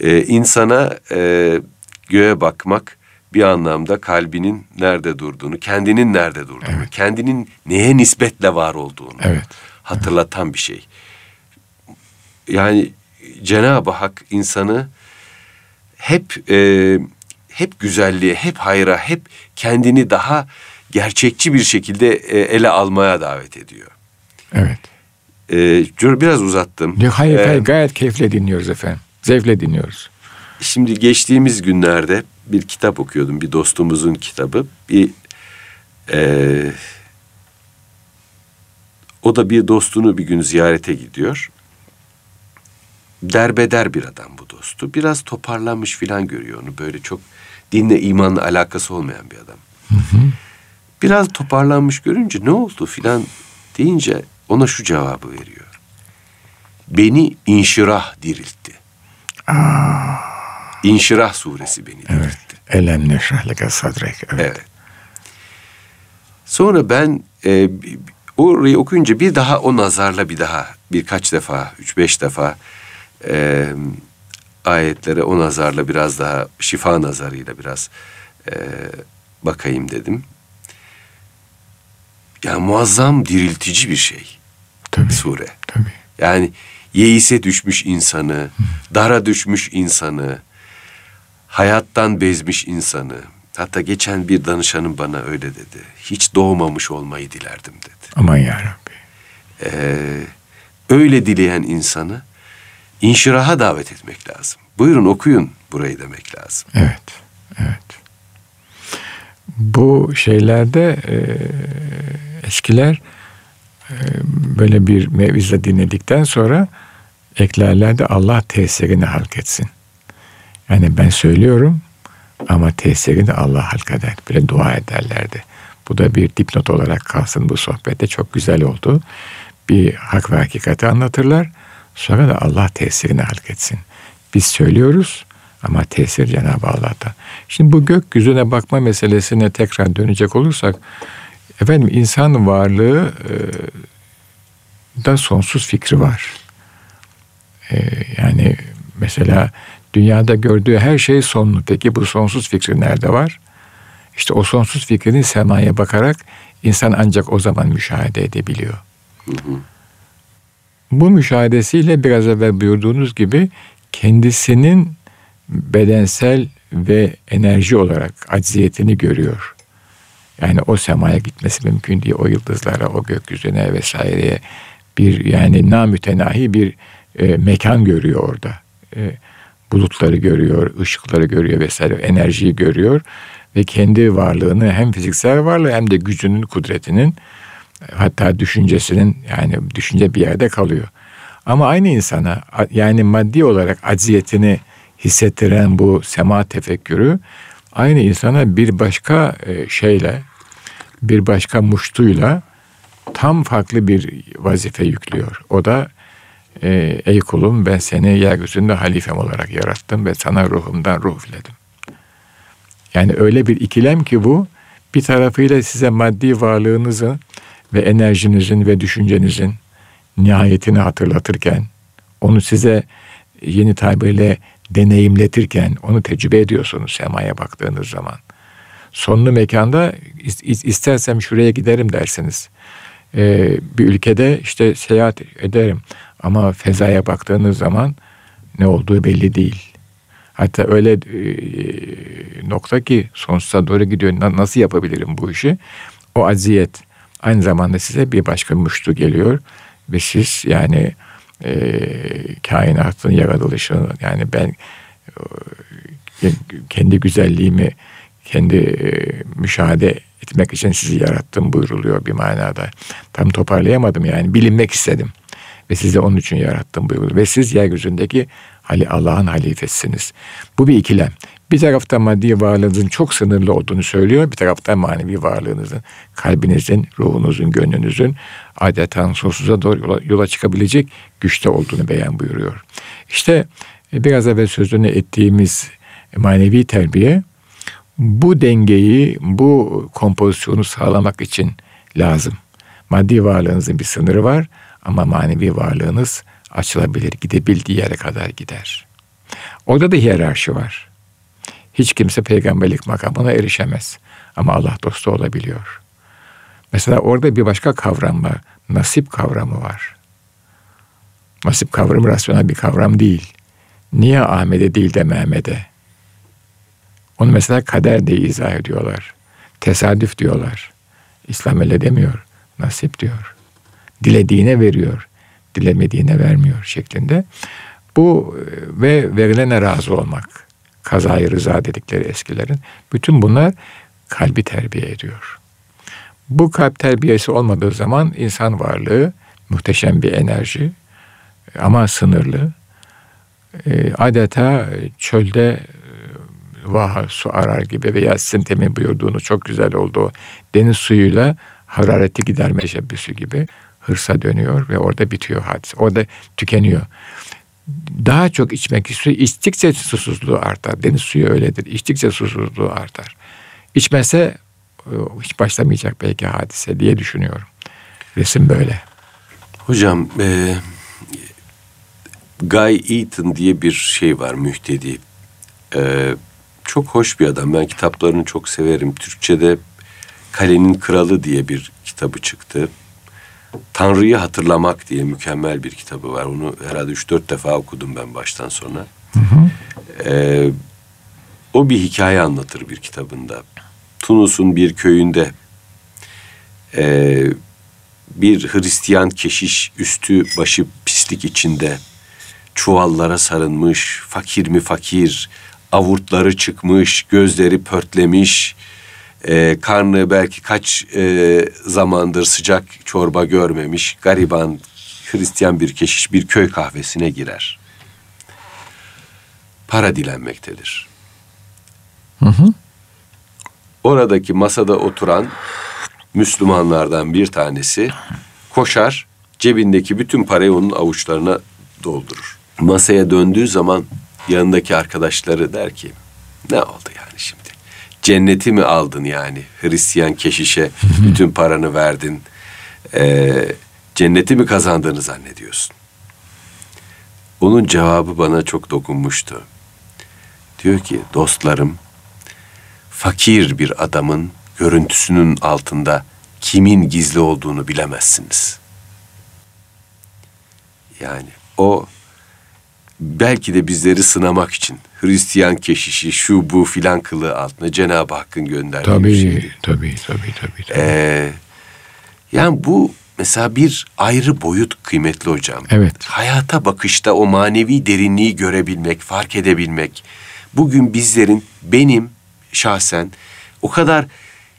Ee, insana e, göğe bakmak bir anlamda kalbinin nerede durduğunu, kendinin nerede durduğunu, kendinin neye nispetle var olduğunu Evet. hatırlatan bir şey. Yani Cenab-ı Hak insanı hep e, hep güzelliğe, hep hayra, hep kendini daha gerçekçi bir şekilde e, ele almaya davet ediyor. Evet. E, biraz uzattım. Hayır E, hayır gayet keyifle dinliyoruz efendim. Zevkle dinliyoruz. Şimdi geçtiğimiz günlerde bir kitap okuyordum. Bir dostumuzun kitabı. Bir eee, o da bir dostunu bir gün ziyarete gidiyor. Derbeder bir adam bu dostu. Biraz toparlanmış filan görüyor onu. Böyle çok dinle imanla alakası olmayan bir adam. Biraz toparlanmış görünce ne oldu filan deyince ona şu cevabı veriyor. Beni inşirah diriltti. İnşirah suresi beni diriltti. Elem neşrahlike sadrek. Evet. Evet. Sonra ben e, orayı okuyunca bir daha o nazarla bir daha birkaç defa, üç beş defa e, ayetlere o nazarla biraz daha şifa nazarıyla biraz e, bakayım dedim. Ya muazzam diriltici bir şey Tabii. sure. Tabii. Yani yeise düşmüş insanı, dara düşmüş insanı, hayattan bezmiş insanı. Hatta geçen bir danışanım bana öyle dedi. Hiç doğmamış olmayı dilerdim dedi. Aman yarabbi. Ee, öyle dileyen insanı inşiraha davet etmek lazım. Buyurun okuyun burayı demek lazım. Evet. Evet. Bu şeylerde e, eskiler e, böyle bir mevize dinledikten sonra eklerlerde Allah tesirini halk etsin. Yani ben söylüyorum ama tesirini Allah halk eder. Böyle dua ederlerdi. Bu da bir dipnot olarak kalsın bu sohbette. Çok güzel oldu. Bir hak ve hakikati anlatırlar. Sonra da Allah tesirini halk etsin. Biz söylüyoruz ama tesir Cenab-ı Allah'tan. Şimdi bu gökyüzüne bakma meselesine tekrar dönecek olursak efendim insan varlığı e, da sonsuz fikri var. E, yani mesela dünyada gördüğü her şey sonlu. Peki bu sonsuz fikri nerede var? İşte o sonsuz fikrini semaya bakarak insan ancak o zaman müşahede edebiliyor. Bu müşahedesiyle biraz evvel buyurduğunuz gibi kendisinin bedensel ve enerji olarak acziyetini görüyor. Yani o semaya gitmesi mümkün değil. O yıldızlara, o gökyüzüne vesaireye bir yani namütenahi bir e, mekan görüyor orada. E, bulutları görüyor, ışıkları görüyor vesaire, enerjiyi görüyor ve kendi varlığını hem fiziksel varlığı hem de gücünün, kudretinin hatta düşüncesinin yani düşünce bir yerde kalıyor. Ama aynı insana yani maddi olarak acziyetini hissettiren bu sema tefekkürü aynı insana bir başka e, şeyle bir başka muştuyla tam farklı bir vazife yüklüyor. O da e, ey kulum ben seni yeryüzünde halifem olarak yarattım ve sana ruhumdan ruh üfledim. Yani öyle bir ikilem ki bu bir tarafıyla size maddi varlığınızın ve enerjinizin ve düşüncenizin nihayetini hatırlatırken onu size yeni tabirle deneyimletirken onu tecrübe ediyorsunuz semaya baktığınız zaman. Sonlu mekanda istersem şuraya giderim dersiniz. Ee, bir ülkede işte seyahat ederim ama fezaya baktığınız zaman ne olduğu belli değil. Hatta öyle e, nokta ki sonsuza doğru gidiyor. Nasıl yapabilirim bu işi? O aziyet aynı zamanda size bir başka muştu geliyor ve siz yani e, kainatın yaratılışını yani ben e, kendi güzelliğimi kendi e, müşahede etmek için sizi yarattım buyuruluyor bir manada. Tam toparlayamadım yani bilinmek istedim. Ve sizi onun için yarattım buyuruluyor. Ve siz yeryüzündeki Allah'ın halifesiniz. Bu bir ikilem. Bir tarafta maddi varlığınızın çok sınırlı olduğunu söylüyor. Bir tarafta manevi varlığınızın, kalbinizin, ruhunuzun, gönlünüzün adeta sonsuza doğru yola, yola çıkabilecek güçte olduğunu beyan buyuruyor. İşte e, biraz evvel sözünü ettiğimiz manevi terbiye bu dengeyi, bu kompozisyonu sağlamak için lazım. Maddi varlığınızın bir sınırı var ama manevi varlığınız açılabilir, gidebildiği yere kadar gider. Orada da hiyerarşi var. Hiç kimse peygamberlik makamına erişemez ama Allah dostu olabiliyor. Mesela orada bir başka kavram var. Nasip kavramı var. Nasip kavramı rasyonel bir kavram değil. Niye Ahmet'e değil de Mehmet'e? Onu mesela kader diye izah ediyorlar. Tesadüf diyorlar. İslam öyle demiyor. Nasip diyor. Dilediğine veriyor. Dilemediğine vermiyor şeklinde. Bu e, ve verilene razı olmak. Kazayı rıza dedikleri eskilerin. Bütün bunlar kalbi terbiye ediyor. Bu kalp terbiyesi olmadığı zaman insan varlığı muhteşem bir enerji ama sınırlı. E, adeta çölde vaha su arar gibi veya sizin temin buyurduğunu çok güzel oldu. Deniz suyuyla harareti giderme teşebbüsü gibi hırsa dönüyor ve orada bitiyor hadise. Orada tükeniyor. Daha çok içmek istiyor. İçtikçe susuzluğu artar. Deniz suyu öyledir. İçtikçe susuzluğu artar. İçmese e, hiç başlamayacak belki hadise diye düşünüyorum. Resim böyle. Hocam e, Guy Eaton diye bir şey var mühtedi. E, çok hoş bir adam. Ben kitaplarını çok severim. Türkçe'de Kalenin Kralı diye bir kitabı çıktı. Tanrı'yı hatırlamak diye mükemmel bir kitabı var. Onu herhalde üç dört defa okudum ben baştan sona. Hı hı. Ee, o bir hikaye anlatır bir kitabında. Tunus'un bir köyünde e, bir Hristiyan keşiş üstü başı pislik içinde çuvallara sarılmış, fakir mi fakir, avurtları çıkmış, gözleri pörtlemiş, e, karnı belki kaç e, zamandır sıcak çorba görmemiş, gariban Hristiyan bir keşiş bir köy kahvesine girer. Para dilenmektedir. Hı hı. Oradaki masada oturan Müslümanlardan bir tanesi koşar, cebindeki bütün parayı onun avuçlarına doldurur. Masaya döndüğü zaman yanındaki arkadaşları der ki ne oldu şimdi? Cenneti mi aldın yani? Hristiyan keşişe bütün paranı verdin. Ee, cenneti mi kazandığını zannediyorsun? Onun cevabı bana çok dokunmuştu. Diyor ki dostlarım fakir bir adamın görüntüsünün altında kimin gizli olduğunu bilemezsiniz. Yani o belki de bizleri sınamak için Hristiyan keşişi şu bu filan kılı altına Cenab-ı Hakk'ın gönderdiği tabii, bir şeydi. Tabii tabii tabii. tabii. Ee, yani bu mesela bir ayrı boyut kıymetli hocam. Evet. Hayata bakışta o manevi derinliği görebilmek, fark edebilmek. Bugün bizlerin benim şahsen o kadar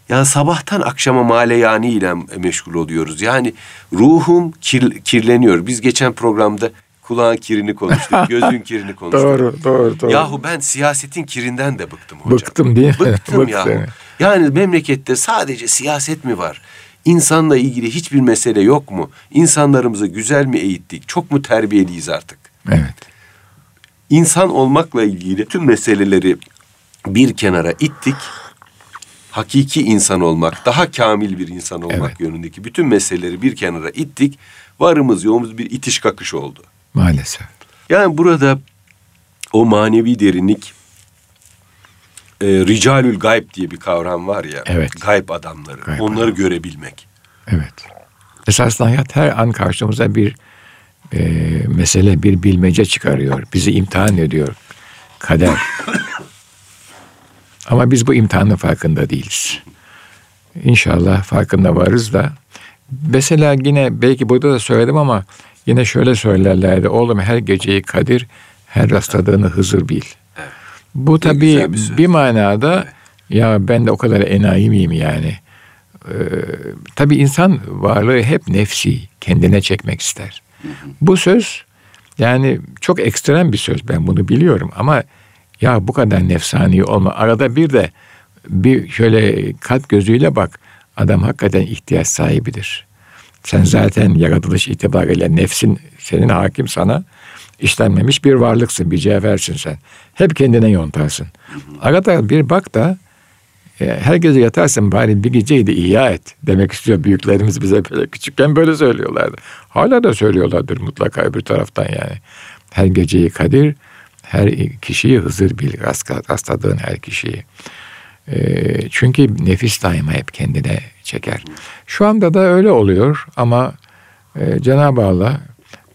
yani sabahtan akşama maleyani ile meşgul oluyoruz. Yani ruhum kir, kirleniyor. Biz geçen programda kulağın kirini konuştuk, gözün kirini konuştuk. doğru, doğru, doğru. Yahu ben siyasetin kirinden de bıktım hocam. Bıktım değil mi? Bıktım Bıktım. yahu. Yani memlekette sadece siyaset mi var? İnsanla ilgili hiçbir mesele yok mu? İnsanlarımızı güzel mi eğittik? Çok mu terbiyeliyiz artık? Evet. İnsan olmakla ilgili tüm meseleleri bir kenara ittik. Hakiki insan olmak, daha kamil bir insan olmak Evet. yönündeki bütün meseleleri bir kenara ittik. Varımız yoğumuz bir itiş kakış oldu. Maalesef. Yani burada o manevi derinlik e, ricalül gayb diye bir kavram var ya. Evet. Gayb adamları. Gayb onları adam. görebilmek. Evet. Esasında hayat her an karşımıza bir e, mesele, bir bilmece çıkarıyor. Bizi imtihan ediyor. Kader. Ama biz bu imtihanın farkında değiliz. İnşallah farkında varız da. Mesela yine belki burada da söyledim ama yine şöyle söylerlerdi. Oğlum her geceyi Kadir, her rastladığını Hızır bil. Bu tabii bir bir manada ya ben de o kadar enayi miyim yani? Ee, tabii insan varlığı hep nefsi, kendine çekmek ister. Bu söz yani çok ekstrem bir söz ben bunu biliyorum ama ya bu kadar nefsani olma. Arada bir de bir şöyle kalp gözüyle bak. Adam hakikaten ihtiyaç sahibidir. Sen zaten yaratılış itibariyle nefsin senin hakim sana işlenmemiş bir varlıksın, bir cevhersin sen. Hep kendine yontarsın. Arada bir bak da e, her gece yatarsın bari bir geceyi de ihya et demek istiyor büyüklerimiz bize böyle küçükken böyle söylüyorlardı. Hala da söylüyorlardır mutlaka öbür taraftan yani. Her geceyi Kadir, her kişiyi Hızır bil, rast- rastladığın her kişiyi. E, çünkü nefis daima hep kendine çeker. Şu anda da öyle oluyor ama e, Cenab-ı Allah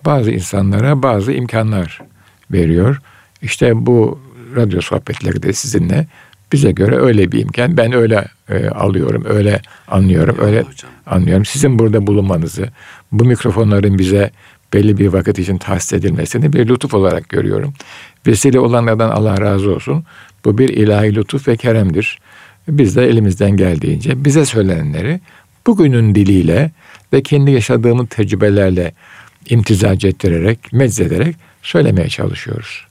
bazı insanlara bazı imkanlar veriyor. İşte bu radyo sohbetleri de sizinle bize göre öyle bir imkan. Ben öyle e, alıyorum, öyle anlıyorum, öyle hocam. anlıyorum. Sizin burada bulunmanızı, bu mikrofonların bize belli bir vakit için tahsis edilmesini bir lütuf olarak görüyorum. Vesile olanlardan Allah razı olsun. Bu bir ilahi lütuf ve keremdir. Biz de elimizden geldiğince bize söylenenleri bugünün diliyle ve kendi yaşadığımız tecrübelerle imtizac ettirerek, meczederek söylemeye çalışıyoruz.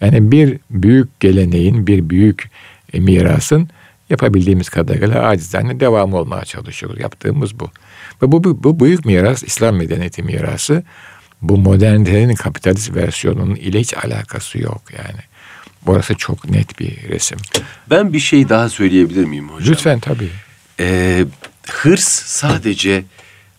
Yani bir büyük geleneğin, bir büyük e, mirasın yapabildiğimiz kadarıyla acizane devamı olmaya çalışıyoruz. Yaptığımız bu. Ve bu, bu, bu büyük miras, İslam medeniyeti mirası, bu modernitenin kapitalist versiyonunun ile hiç alakası yok yani. Burası çok net bir resim. Ben bir şey daha söyleyebilir miyim hocam? Lütfen tabii. Ee, hırs sadece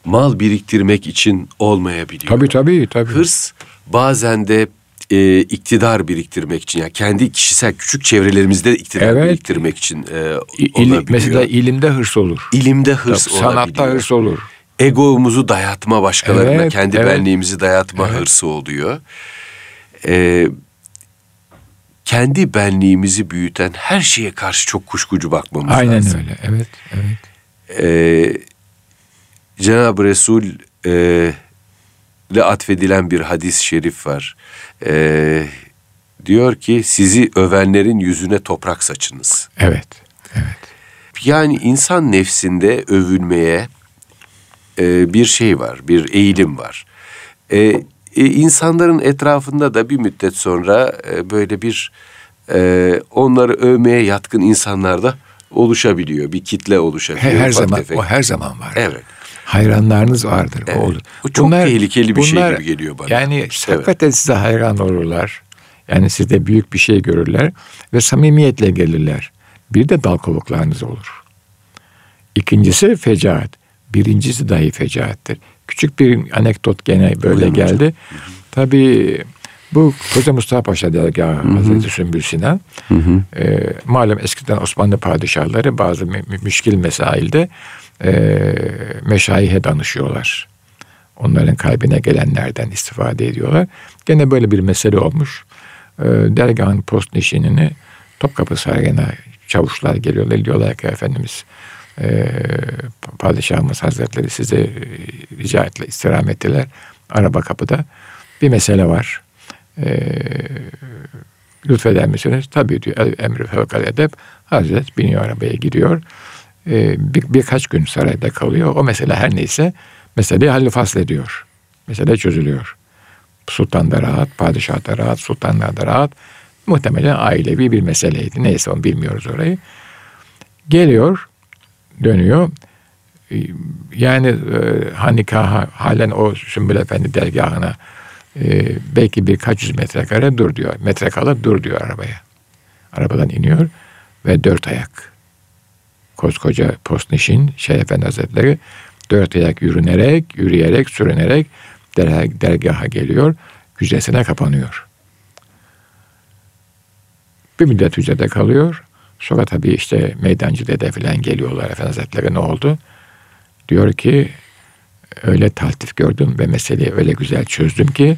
mal biriktirmek için olmayabiliyor. Tabii tabii tabii. Hırs bazen de e, iktidar biriktirmek için yani kendi kişisel küçük çevrelerimizde iktidar Evet. biriktirmek için e, İ- ili- olabiliyor. mesela ilimde hırs olur. ilimde hırs Tabii, Sanatta olabiliyor. hırs olur. Egomuzu dayatma başkalarına, Evet, kendi evet. benliğimizi dayatma Evet. hırsı oluyor. Ee, kendi benliğimizi büyüten her şeye karşı çok kuşkucu bakmamız Aynen lazım. öyle. Evet, evet. Ee, Cenab-ı Resul e, ile atfedilen bir hadis-i şerif var. Ee, diyor ki sizi övenlerin yüzüne toprak saçınız. Evet. Evet. Yani insan nefsinde övülmeye e, bir şey var, bir eğilim var. E, e, insanların etrafında da bir müddet sonra e, böyle bir e, onları övmeye yatkın insanlar da oluşabiliyor. Bir kitle oluşabiliyor. Her, zaman tefek. o her zaman var. Evet. Hayranlarınız vardır. Evet. O olur. Bu çok tehlikeli bir şey gibi geliyor bana. Yani Evet. hakikaten size hayran olurlar. Yani sizde büyük bir şey görürler ve samimiyetle gelirler. Bir de dal kovuklarınız olur. İkincisi fecaat. Birincisi dahi fecaattir. Küçük bir anekdot gene böyle Buyurun hocam. geldi. Tabii bu Koca Mustafa Paşa dergahı Hazreti Sümbül Sinan. E, malum eskiden Osmanlı padişahları bazı mü- müşkil mesailde e, meşayihe danışıyorlar. onların kalbine gelenlerden istifade ediyorlar. Gene böyle bir mesele olmuş. E, dergahın post nişinini Topkapı Sarayı'na çavuşlar geliyorlar. Diyorlar ki Efendimiz e, Padişahımız Hazretleri size rica ettiler, istirham ettiler. Araba kapıda. Bir mesele var. E, lütfeder misiniz? Tabii diyor emri fevkal edep. Hazret biniyor arabaya gidiyor. E, bir, birkaç gün sarayda kalıyor. O mesele her neyse meseleyi halli faslediyor. Mesele çözülüyor. Sultan da rahat, padişah da rahat, sultanlar da rahat. Muhtemelen ailevi bir meseleydi. Neyse onu bilmiyoruz orayı. Geliyor, dönüyor. Yani e, Hanikaha halen o Sümbül Efendi dergahına e, belki birkaç yüz metrekare dur diyor. Metrekare dur diyor arabaya. Arabadan iniyor ve dört ayak. Koskoca Postnişin Şeyh Efendi Hazretleri dört ayak yürünerek, yürüyerek, sürünerek dergaha geliyor. Hücresine kapanıyor. Bir müddet hücrede kalıyor. Sonra tabii işte meydancı dede falan geliyorlar Efendi Hazretleri ne oldu? Diyor ki öyle taltif gördüm ve meseleyi öyle güzel çözdüm ki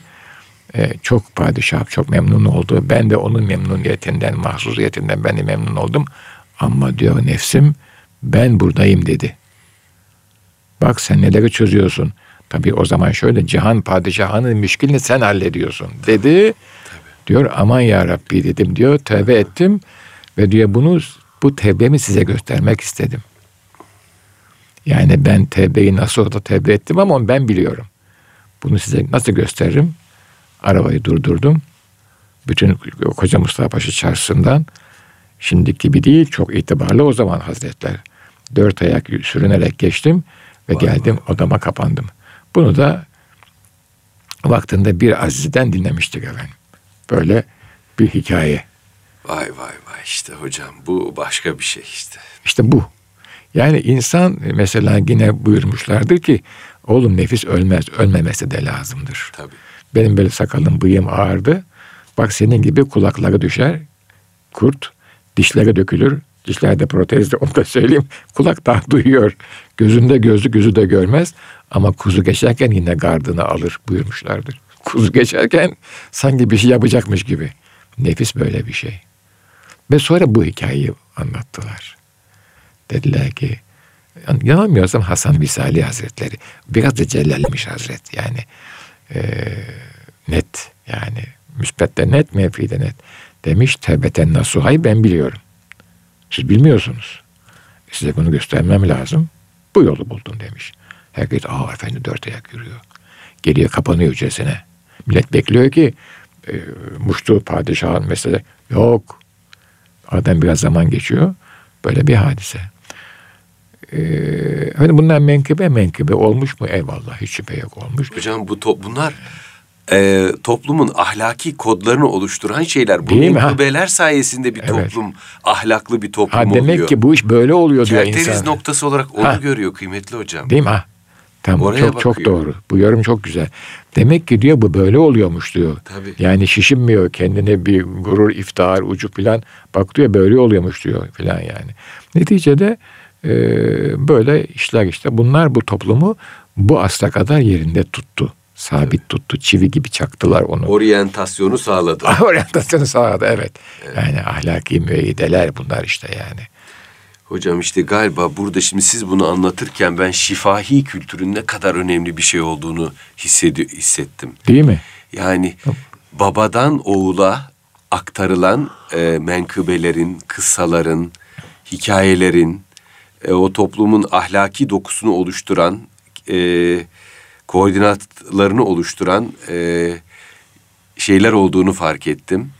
e, çok padişah çok memnun oldu. Ben de onun memnuniyetinden, mahzuziyetinden ben de memnun oldum. Ama diyor nefsim ben buradayım dedi. Bak sen neleri çözüyorsun. Tabii o zaman şöyle cihan padişahının müşkilini sen hallediyorsun dedi. Tabii. Diyor aman ya Rabbi dedim diyor tövbe ettim ve diyor bunu bu tevbemi size göstermek istedim. Yani ben tevbeyi nasıl da tevbe ettim ama ben biliyorum. Bunu size nasıl gösteririm? Arabayı durdurdum. Bütün Koca Mustafa Paşa çarşısından şimdiki gibi değil çok itibarlı o zaman hazretler. Dört ayak sürünerek geçtim ve vay geldim vay. odama kapandım. Bunu da vaktinde bir azizden dinlemiştik efendim. Böyle bir hikaye. Vay vay vay işte hocam bu başka bir şey işte. İşte bu. Yani insan mesela yine buyurmuşlardır ki oğlum nefis ölmez, ölmemesi de lazımdır. Tabii. Benim böyle sakalım bıyığım ağırdı. Bak senin gibi kulakları düşer, kurt, dişleri dökülür. Dişlerde protezde onu da söyleyeyim. Kulak daha duyuyor. Gözünde gözü gözü de görmez. Ama kuzu geçerken yine gardını alır buyurmuşlardır. Kuzu geçerken sanki bir şey yapacakmış gibi. Nefis böyle bir şey. Ve sonra bu hikayeyi anlattılar. Dediler ki yanılmıyorsam Hasan Visali Hazretleri biraz da cellalmiş Hazret yani e, net yani müspette net menfide net demiş tevbeten nasuhay ben biliyorum. Siz bilmiyorsunuz. Size bunu göstermem lazım. Bu yolu buldum demiş. Herkes aa efendi dört ayak yürüyor. Geriye kapanıyor hücresine. Millet bekliyor ki e, muştu padişahın mesela yok. Aradan biraz zaman geçiyor. Böyle bir hadise. Ee, hani bunlar menkıbe menkıbe olmuş mu? Eyvallah hiç şüphe yok olmuş. Hocam bu to bunlar e, toplumun ahlaki kodlarını oluşturan şeyler. Bu menkıbeler sayesinde bir evet. toplum ahlaklı bir toplum ha, demek oluyor. Demek ki bu iş böyle oluyor diyor insan. Kerteriz noktası olarak onu ha. görüyor kıymetli hocam. Değil mi? Ha. Tamam Oraya çok bakıyor. çok doğru. Bu yorum çok güzel. Demek ki diyor bu böyle oluyormuş diyor. Tabii. Yani şişinmiyor kendine bir gurur, iftihar, ucu falan. Bak diyor böyle oluyormuş diyor falan yani. Neticede e, böyle işler işte. Bunlar bu toplumu bu asla kadar yerinde tuttu. Sabit evet. tuttu. Çivi gibi çaktılar onu. Oryantasyonu sağladı. Oryantasyonu sağladı evet. evet. Yani ahlaki müeyyideler bunlar işte yani. Hocam işte galiba burada şimdi siz bunu anlatırken ben şifahi kültürün ne kadar önemli bir şey olduğunu hissedi hissettim. Değil mi? Yani babadan oğula aktarılan e, menkıbelerin, kıssaların, hikayelerin, e, o toplumun ahlaki dokusunu oluşturan, e, koordinatlarını oluşturan e, şeyler olduğunu fark ettim.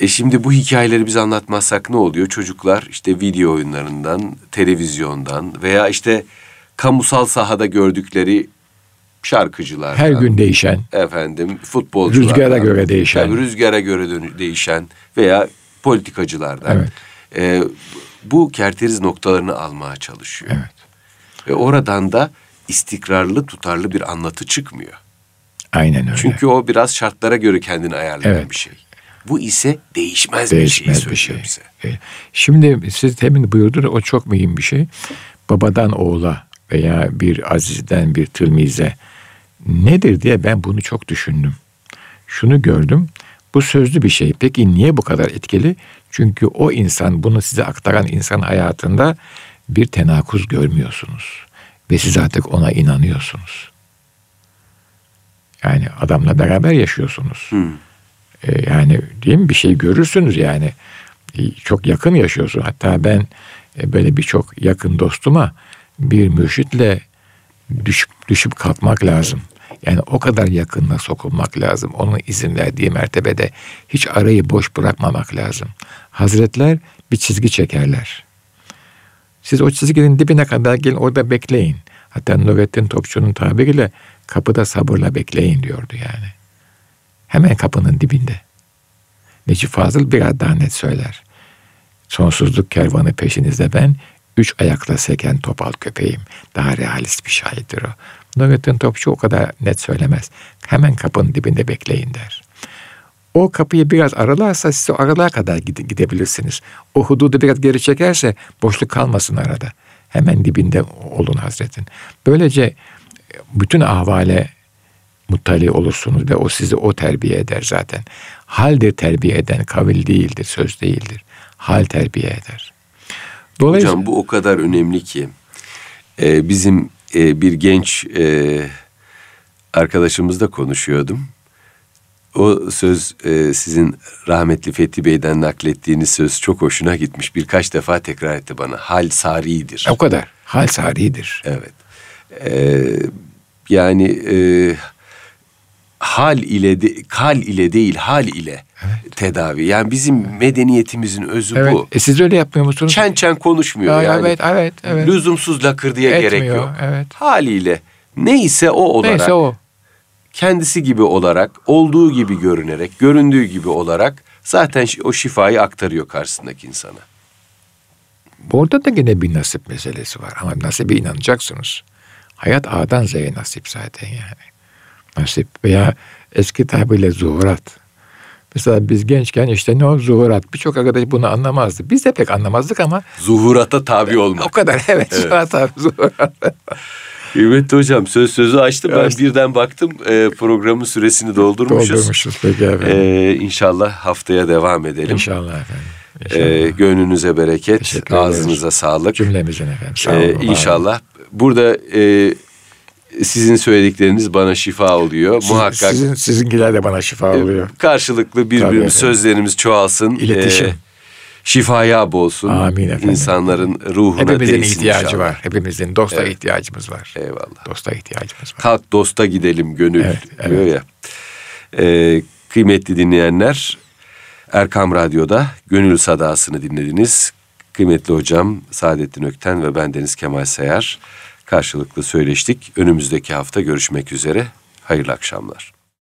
E şimdi bu hikayeleri biz anlatmazsak ne oluyor? Çocuklar işte video oyunlarından, televizyondan veya işte kamusal sahada gördükleri şarkıcılar. Her gün değişen. Efendim futbolculardan. Rüzgara göre değişen. Tabii rüzgara göre değişen veya politikacılardan. Evet. E, bu kerteriz noktalarını almaya çalışıyor. Evet. Ve oradan da istikrarlı, tutarlı bir anlatı çıkmıyor. Aynen öyle. Çünkü o biraz şartlara göre kendini ayarlayan evet. bir şey. Bu ise değişmez, değişmez bir şey bir şey. bize. Şimdi siz temin buyurdunuz o çok mühim bir şey. Babadan oğula veya bir azizden bir tılmize Nedir diye ben bunu çok düşündüm. Şunu gördüm. Bu sözlü bir şey. Peki niye bu kadar etkili? Çünkü o insan, bunu size aktaran insan hayatında bir tenakuz görmüyorsunuz. Ve siz artık ona inanıyorsunuz. Yani adamla beraber yaşıyorsunuz. Hmm. Ee, yani değil mi bir şey görürsünüz yani. Ee, çok yakın yaşıyorsun. Hatta ben e, böyle birçok yakın dostuma bir mürşitle düşüp, düşüp kalkmak lazım. Yani o kadar yakınına sokulmak lazım. Onun izin verdiği mertebede hiç arayı boş bırakmamak lazım. Hazretler bir çizgi çekerler. Siz o çizginin dibine kadar gelin orada bekleyin. Hatta Nurettin Topçu'nun tabiriyle kapıda sabırla bekleyin diyordu yani. Hemen kapının dibinde. Necip Fazıl biraz daha net söyler. Sonsuzluk kervanı peşinizde ben, üç ayakla seken topal köpeğim. Daha realist bir şairdir o. Nurettin Topçu o kadar net söylemez. Hemen kapının dibinde bekleyin der. O kapıyı biraz aralarsa siz aralığa kadar gidebilirsiniz. O hududu biraz geri çekerse boşluk kalmasın arada. Hemen dibinde olun Hazretin. Böylece bütün ahvale muttali olursunuz ve o sizi o terbiye eder zaten. Haldir terbiye eden, kavil değildir, söz değildir. Hal terbiye eder. Dolayısıyla... Hocam bu o kadar önemli ki e, bizim e, bir genç e, arkadaşımızla konuşuyordum. O söz e, sizin rahmetli Fethi Bey'den naklettiğiniz söz çok hoşuna gitmiş. Birkaç defa tekrar etti bana. Hal saridir. O kadar. Hal saridir. Evet. E, yani e, hal ile de, kal ile değil hal ile evet. tedavi. Yani bizim medeniyetimizin özü evet. bu. E siz öyle yapmıyor musunuz? Çen çen konuşmuyor ya, yani. Evet, evet, evet. Lüzumsuz lakır diye Etmiyor, gerek yok. Evet. Haliyle neyse o olarak. Neyse o. Kendisi gibi olarak, olduğu gibi görünerek, göründüğü gibi olarak zaten o şifayı aktarıyor karşısındaki insana. Orada da yine bir nasip meselesi var ama nasibe inanacaksınız. Hayat A'dan Z'ye nasip zaten yani. Nasip veya eski tabirle zuhurat. Mesela biz gençken işte ne o zuhurat. Birçok arkadaş bunu anlamazdı. Biz de pek anlamazdık ama. Zuhurata tabi olmak. O kadar evet. evet. Zuhurat tabi zuhurat. Kıymetli hocam söz sözü açtı. Evet. Ben birden baktım e, programın süresini doldurmuşuz. Doldurmuşuz peki efendim. E, inşallah haftaya devam edelim. İnşallah efendim. İnşallah. E, gönlünüze bereket, ağzınıza sağlık. Cümlemizin efendim. Sağ olun. E, inşallah. Burada e, sizin söyledikleriniz bana şifa oluyor. Siz, Muhakkak. Sizin, sizinkiler de bana şifa oluyor. Karşılıklı birbirimiz sözlerimiz çoğalsın. İletişim. E, şifaya bolsun. Amin efendim. İnsanların ruhuna Hepimizin ihtiyacı inşallah. var. Hepimizin dosta evet. ihtiyacımız var. Eyvallah. Dosta ihtiyacımız var. Kalk dosta gidelim gönül evet, evet. diyor ya. Ee, kıymetli dinleyenler Erkam Radyo'da Gönül Sadası'nı dinlediniz. Kıymetli hocam Saadettin Ökten ve ben Deniz Kemal Sayar karşılıklı söyleştik. Önümüzdeki hafta görüşmek üzere. Hayırlı akşamlar.